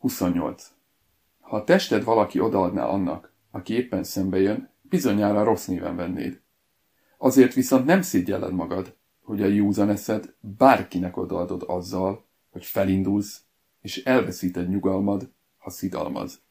28. Ha a tested valaki odaadná annak, aki éppen szembe jön, bizonyára rossz néven vennéd. Azért viszont nem szégyelled magad, hogy a józan eszed bárkinek odaadod azzal, hogy felindulsz, és elveszíted nyugalmad, ha szidalmaz.